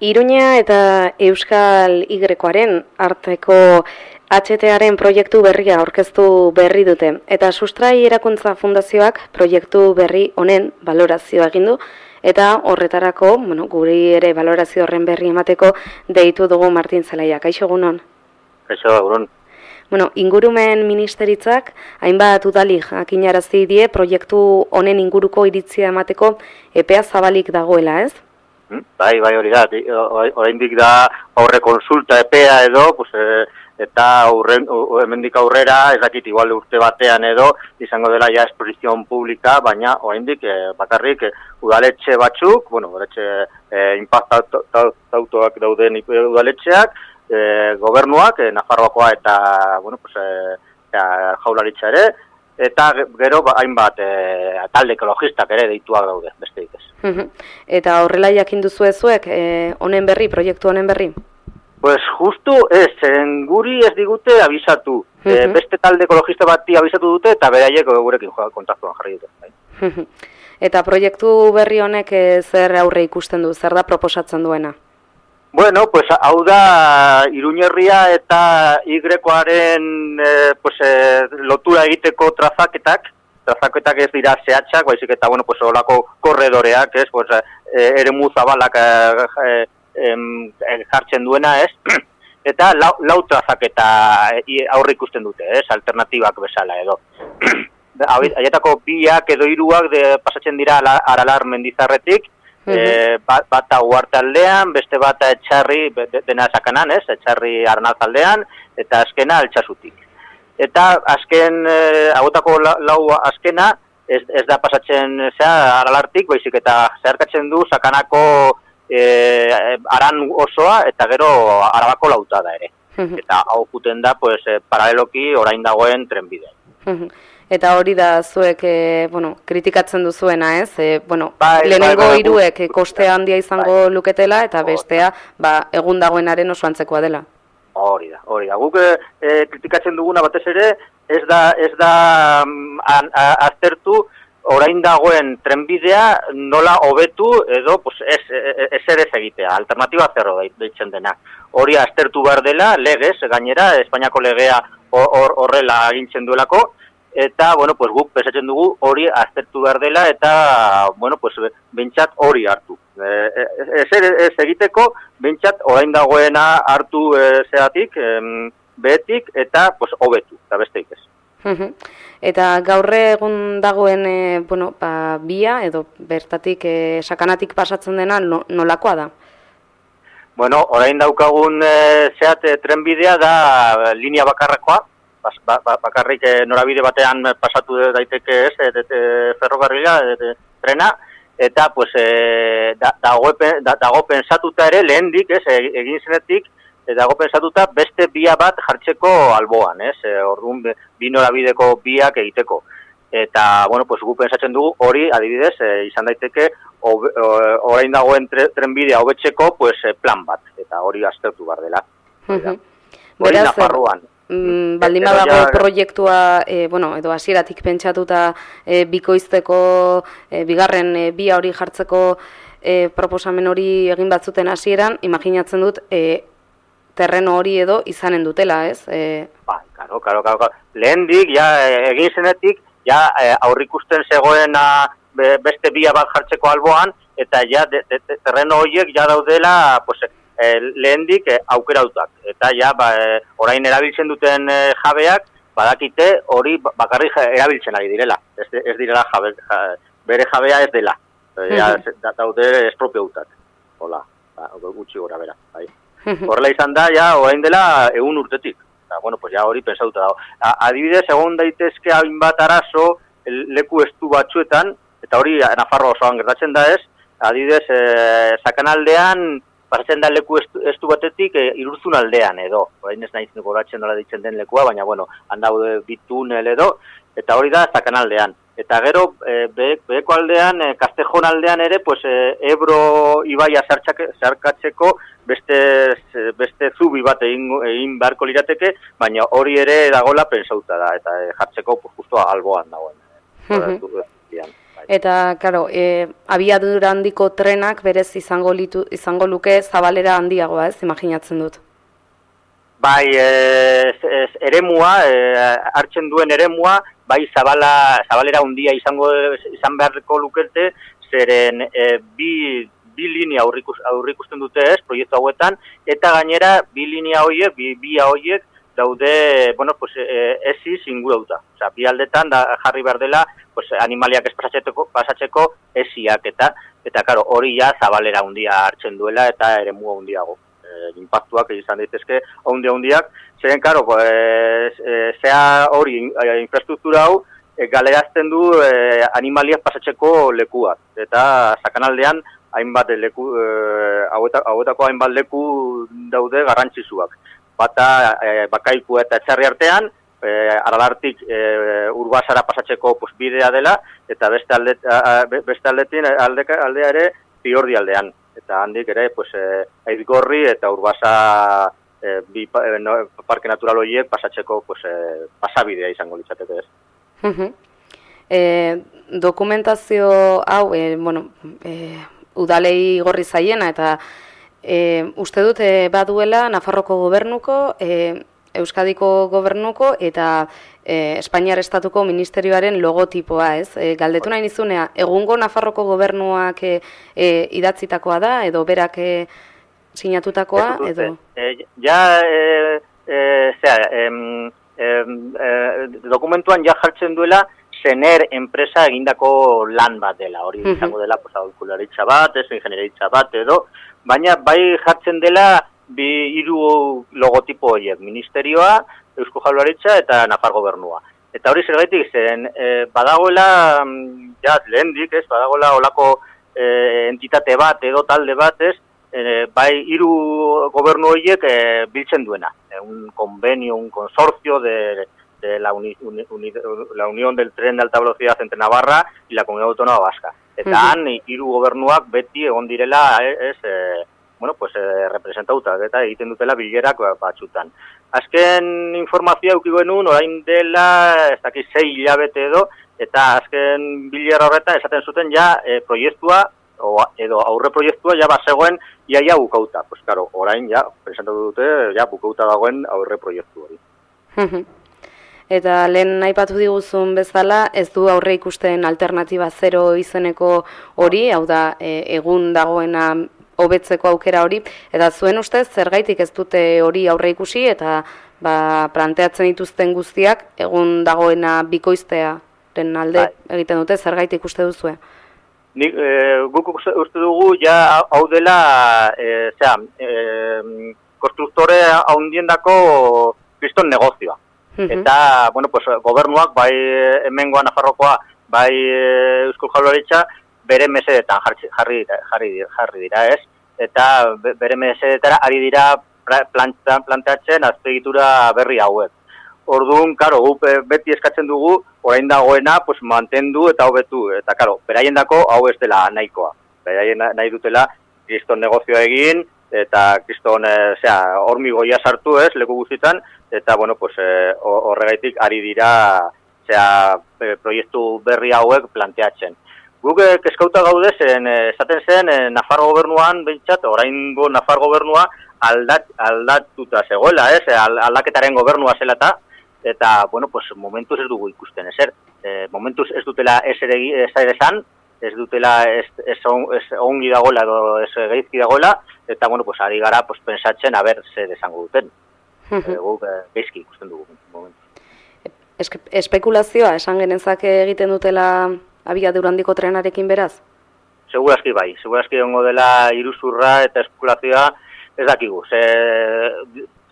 Iruña eta Euskal Igrekoaren arteko HTaren proiektu berria aurkeztu berri dute. Eta sustrai erakuntza fundazioak proiektu berri honen valorazioa egin du. Eta horretarako, bueno, guri ere valorazio horren berri emateko deitu dugu Martin Zelaia. Kaixo egunon? Kaixo egunon. Bueno, ingurumen ministeritzak, hainbat udalik akinarazi die proiektu honen inguruko iritzia emateko epea zabalik dagoela, ez? Hmm? Bai, bai, hori da, oraindik da aurre konsulta epea edo, pues, e, eta aurren, hemendik aurrera, ez dakit igual urte batean edo, izango dela ja esposizion publika, baina oraindik e, bakarrik e, udaletxe batzuk, bueno, udaletxe e, impactautoak dauden udaletxeak, e, gobernuak, e, Nafarroakoa eta, bueno, pues, e, jaularitza ere, eta gero ba, hainbat e, talde ekologistak ere deituak daude, beste ez. eta horrela jakin duzu ezuek, e, honen berri, proiektu honen berri? Pues justu ez, zen guri ez digute abisatu. E, beste talde ekologista bati abisatu dute eta beraiek gurekin kontaktuan jarri dute. Bai. eta proiektu berri honek e, zer aurre ikusten du, zer da proposatzen duena? Bueno, pues hau da Iruñerria eta Igrekoaren eh, pues, eh, lotura egiteko trazaketak, trazaketak ez dira zehatzak, baizik eta bueno, pues holako korredoreak, ez, pues eh, eremu zabalak eh, eh, jartzen duena, ez? Eta lau, lau trazaketa aurre ikusten dute, ez, alternatibak bezala edo. Aietako biak edo hiruak pasatzen dira aralar mendizarretik, e, bat, bata uartaldean, beste bata etxarri, dena sakanan, ez, etxarri arnazaldean, eta azkena altxasutik. Eta azken, e, agotako lau azkena, ez, ez da pasatzen zea aralartik, baizik eta zeharkatzen du sakanako e, aran osoa, eta gero arabako lauta da ere. Eta hau puten da, pues, e, paraleloki orain dagoen trenbidea. Eta hori da zuek e, bueno, kritikatzen duzuena, ez? E, bueno, bai, bai lehenengo bai, bai, iruek koste handia izango bai. luketela eta bestea ba, egun dagoenaren oso antzekoa dela. Hori da, hori da. Guk e, kritikatzen duguna batez ere, ez da, ez da um, aztertu orain dagoen trenbidea nola hobetu edo pues, ez, ez ere egitea, alternatiba zerro deitzen dena. Hori aztertu behar dela, legez, gainera, Espainiako legea horrela agintzen duelako, eta bueno, pues guk pesatzen dugu hori aztertu behar dela eta bueno, pues bentsat hori hartu. E, e, ez, ez egiteko bentsat orain dagoena hartu e, zeatik, behetik eta pues hobetu, eta beste ez. Eta gaurre egun dagoen e, bueno, ba, bia edo bertatik e, sakanatik pasatzen dena nolakoa da? Bueno, orain daukagun e, zeat e, trenbidea da linea bakarrakoa, ba, ba, bakarrik e, norabide batean pasatu daiteke ez, e, e, ferrokarrila, e, trena, eta pues, e, da, dago, da, dago pensatuta ere lehendik, ez, egin zenetik, e, dago pensatuta beste bia bat jartzeko alboan, ez, e, orduan bi norabideko biak egiteko. Eta, bueno, pues, gu pensatzen dugu hori, adibidez, e, izan daiteke, orain dagoen tre, trenbidea hobetzeko pues, plan bat, eta hori aztertu bar dela. Hori Nafarroan. Mm, baldin badago proiektua, e, bueno, edo hasieratik pentsatuta e, bikoizteko, e, bigarren e, bi hori jartzeko e, proposamen hori egin batzuten hasieran, imaginatzen dut e, terreno hori edo izanen dutela, ez? E... Ba, karo, karo, karo, lehen dik, ja, egin zenetik, ja, aurrikusten zegoena beste bia bat jartzeko alboan, eta ja, de, de, terreno horiek ja daudela, pues, e, lehendik e, aukerautak. Eta ja, ba, e, orain erabiltzen duten e, jabeak, badakite hori bakarrik erabiltzen ari direla. Ez, ez direla jabe, bere jabea ez dela. E, ja, da, daude espropiautak. Hola, ba, gutxi gora bera. Bai. Horrela izan da, ja, orain dela egun urtetik. Eta, bueno, pues ja hori pensauta dago. Adibidez, egon daitezke hainbat arazo leku estu batzuetan, eta hori Nafarro osoan gertatzen da ez, adibidez, e, sakanaldean pasatzen da leku estu, batetik e, irurzun aldean edo. Orain ez naiz goratzen nola ditzen den lekua, baina bueno, handaude bitunel edo, eta hori da zakan aldean. Eta gero, e, beheko aldean, e, Kastejon aldean ere, pues, e, Ebro ibaia zarkatzeko beste, beste zubi bat egin, egin beharko lirateke, baina hori ere dagola pensauta da, eta e, jartzeko pues, justo alboan dagoen. Eta, karo, e, abiadura handiko trenak berez izango, litu, izango luke zabalera handiagoa, ez, imaginatzen dut. Bai, ez, ez, eremua, e, hartzen duen eremua, bai zabala, zabalera handia izango izan beharreko lukerte, zeren e, bi, bi linea aurrikusten dute ez, proiektu hauetan, eta gainera bi linea horiek, bi, bi horiek, daude, bueno, pues, e, ezi zingurauta. Osa, bi aldetan da jarri behar dela, pues, animaliak ez pasatzeko, eziak eta, eta, karo, hori ja zabalera hundia hartzen duela eta ere mua hundiago. E, impactuak izan daitezke hundia hundiak, zeren, karo, pues, e, zea hori infrastruktura hau, e, galerazten du e, animaliak pasatzeko lekuak. Eta, sakanaldean, hainbat leku, e, hauetako hainbat leku daude garrantzizuak bata e, bakaiku eta etxarri artean, e, aralartik e, urbasara pasatzeko bidea dela, eta beste, alde, beste aldetin, aldeka, aldea ere piordi aldean. Eta handik ere, pues, e, aizgorri eta urbasa e, bi e, no, parke natural horiek pasatzeko pues, e, pasabidea izango litzateke ez. e, dokumentazio hau, e, bueno, e, udalei gorri zaiena eta E, uste dut e, baduela Nafarroko gobernuko, e, Euskadiko gobernuko eta e, Espainiar Estatuko Ministerioaren logotipoa, ez? E, galdetu nahi nizunea, egungo Nafarroko gobernuak e, e, idatzitakoa da, edo berak e, sinatutakoa, edo? E, ja, e, e, zera, em, dokumentuan ja jartzen duela, zener enpresa egindako lan bat dela, hori izango dela, pues, bat, ez, ingenieritza bat, edo, baina bai jartzen dela bi hiru logotipo horiek, ministerioa, Eusko Jaurlaritza eta Nafar gobernua. Eta hori zergaitik zen, e, badagoela, mm, ja, lehendik, ez, badagoela olako e, entitate bat edo talde bat, ez, e, bai hiru gobernu horiek e, biltzen duena. E, un convenio, un consorcio de, de la, uni, uni, la Unión del Tren de Alta Velocidad entre Navarra y la Comunidad Autónoma Vasca. Eta han, hiru gobernuak beti egon direla, ez, e, bueno, pues, e, representauta, eta egiten dutela bilerak batxutan. Azken informazioa eukiko genuen, orain dela, ez dakiz, zei hilabete edo, eta azken bilera horretan esaten zuten ja e, proiektua, o, edo aurre proiektua ja bazegoen iaia bukauta. Pues, claro, orain ja, presentatu dute, ja bukauta dagoen aurre proiektu hori. Eta lehen aipatu diguzun bezala, ez du aurre ikusten alternatiba zero izeneko hori, hau da e, egun dagoena hobetzeko aukera hori, eta zuen ustez zergaitik ez dute hori aurre ikusi eta ba, planteatzen dituzten guztiak egun dagoena bikoiztea den alde bai. egiten dute zergaitik uste duzue? Nik, e, guk uste dugu ja hau dela e, zera, e, konstruktore haundiendako kriston negozioa eta, bueno, pues, gobernuak, bai hemengoa Nafarrokoa, bai eh, Eusko Jaurlaritza, bere mesedetan jarri, jarri, jarri, jarri dira, ez? Eta bere mesedetara ari dira planta, planteatzen azpegitura berri hauek. Orduan, karo, gu beti eskatzen dugu, orain dagoena, pues, mantendu eta hobetu. Eta, karo, beraien dako, hau ez dela nahikoa. Beraien nahi dutela, kriston negozioa egin, eta kriston, e, zera, hormigoia sartu ez, leku guztietan, eta bueno, pues eh, horregaitik ari dira zea, e, proiektu berri hauek planteatzen. Guk eh, eskauta gaude zen, esaten zen, e, Nafar gobernuan, behintzat, oraingo Nafar gobernua aldat, aldatuta zegoela, ez, aldaketaren gobernua zela eta, eta, bueno, pues, momentuz ez dugu ikusten, ezer, e, momentuz ez dutela ez ere esan, ez dutela ez, ez, ongi dagoela edo ez geizki dagoela, eta, bueno, pues, ari gara, pues, pensatzen, a ber, zer esango duten guk bezki ikusten dugu momentu. espekulazioa esan genezake egiten dutela abia durandiko trenarekin beraz? Segurazki bai, segurazki egongo dela iruzurra eta espekulazioa ez dakigu. Ze,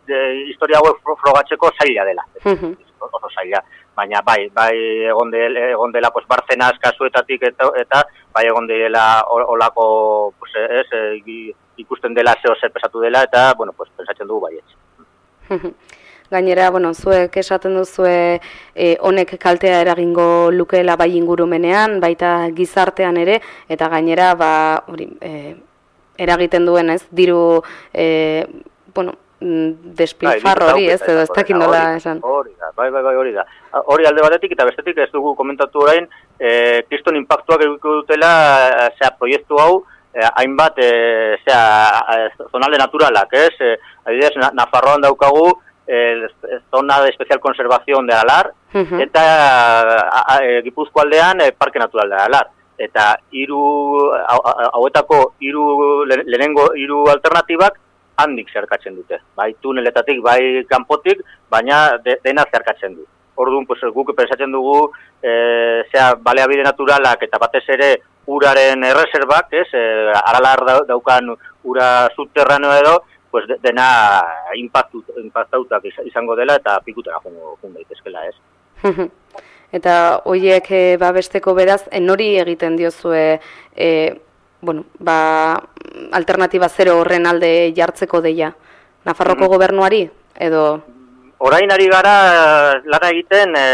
de, historia hauek frogatzeko zaila dela. Oso zaila. Baina bai, bai egon, de, egon dela pues, barzenaz kasuetatik eta, eta bai egon dela olako pues, ez, e, ikusten dela zeo zer pesatu dela eta bueno, pues, pensatzen dugu bai Gainera, bueno, zuek esaten duzue e, honek kaltea eragingo lukeela bai ingurumenean, baita gizartean ere, eta gainera, ba, hori, e, eragiten duen, ez, diru, e, bueno, mm, despilfarro hori, ez, edo ez dakit nola esan. Hori da, bai, bai, bai, hori da. Hori alde batetik eta bestetik ez dugu komentatu orain, e, kriston impactuak edukiko dutela, zera, proiektu hau, e, hainbat, e, zera, zonalde naturalak, ez? E, adidez, Nafarroan daukagu, el, zona de especial conservación de Alar, eta a, a, Gipuzko aldean, e, Parque Natural de Alar. Eta hiru hauetako hiru lehenengo hiru alternatibak handik zerkatzen dute. Bai tuneletatik, bai kanpotik, baina dena zerkatzen du. Orduan, pues, guk pensatzen dugu, e, zera, baleabide naturalak eta batez ere uraren erreserbak, ez, e, aralar daukan ura subterraneo edo, pues, dena impactu, impactautak izango dela eta pikutera jungo, jungo daitezkela, ez. eta hoiek e, babesteko beraz, enori egiten diozue, e, bueno, ba, alternatiba zero horren alde jartzeko deia. Nafarroko mm. gobernuari, edo... Orain ari gara lara egiten e,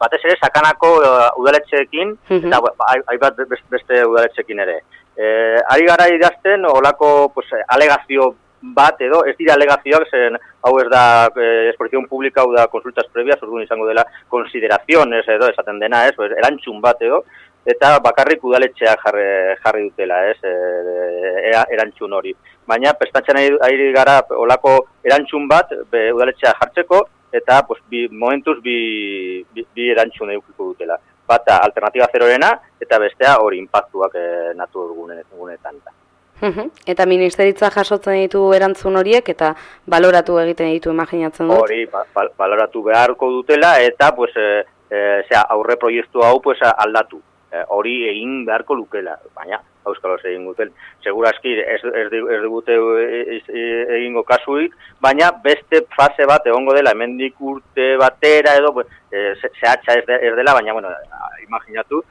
batez ere sakanako uh, udaletxeekin, mm eta haibat beste udaletxeekin ere. E, ari gara idazten olako pues, alegazio bat edo, ez dira alegazioak, zen hau ez da eh, exposizion publika, hau da konsultas previas, orduan izango dela konsideraziones edo, esaten dena, ez, erantxun bat edo, eta bakarrik udaletxea jarri, jarri dutela, ez, e, erantzun hori. Baina, prestatzen ari gara olako erantzun bat be, udaletxea jartzeko, eta pues, bi, momentuz bi, bi, bi erantzun eukiko dutela. Bata, alternatiba zerorena, eta bestea hori impactuak e, natu gunetan. Eta ministeritza jasotzen ditu erantzun horiek eta baloratu egiten ditu imaginatzen dut? Hori, ba, ba, baloratu beharko dutela eta pues, e, e, aurre proiektu hau pues, aldatu. Eh, hori egin beharko lukela, baina auskalos egin guten. Segurazki ez, ez, ez digute egingo kasuik, baina beste fase bat egongo dela, hemendik urte batera edo, e, zehatxa ez, ez dela, baina, bueno, imaginatu,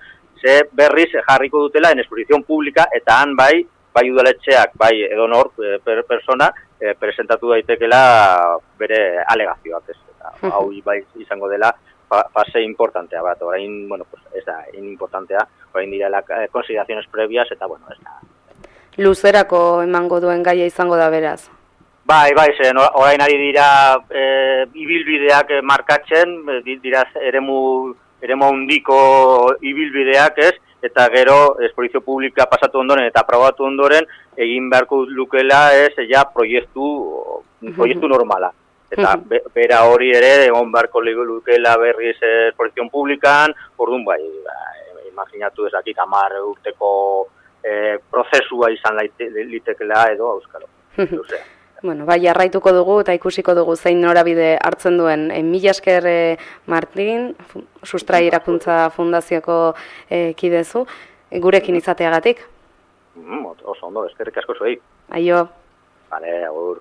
ze berriz jarriko dutela en exposizion publika, eta han bai, bai udaletxeak, bai edo nor, eh, per, persona, e, presentatu daitekela bere alegazioak ez. hau bai izango dela, fase importantea bat, orain, bueno, pues, ez da, importantea, orain dira la eh, consideraciones previas, eta, bueno, ez da. Luzerako emango duen gaia izango da beraz? Bai, bai, zen, orain ari dira e, ibilbideak markatzen, dira eremu, eremu hundiko ibilbideak ez, eta gero espolizio publika pasatu ondoren eta aprobatu ondoren egin beharko lukela ez, ja, proiektu, proiektu normala. Eta bera hori ere, egon beharko lukela berriz espolizion publikan, orduan bai, imaginatu ezakit amar urteko e, prozesua izan litekela edo auskalo. Bueno, bai, arraituko dugu eta ikusiko dugu zein norabide hartzen duen. E, Mila esker e, Martin, sustrai irakuntza fundazioko e, kidezu, gurekin izateagatik. Mm, oso ondo, eskerrik asko zuei. Aio. Vale, agur.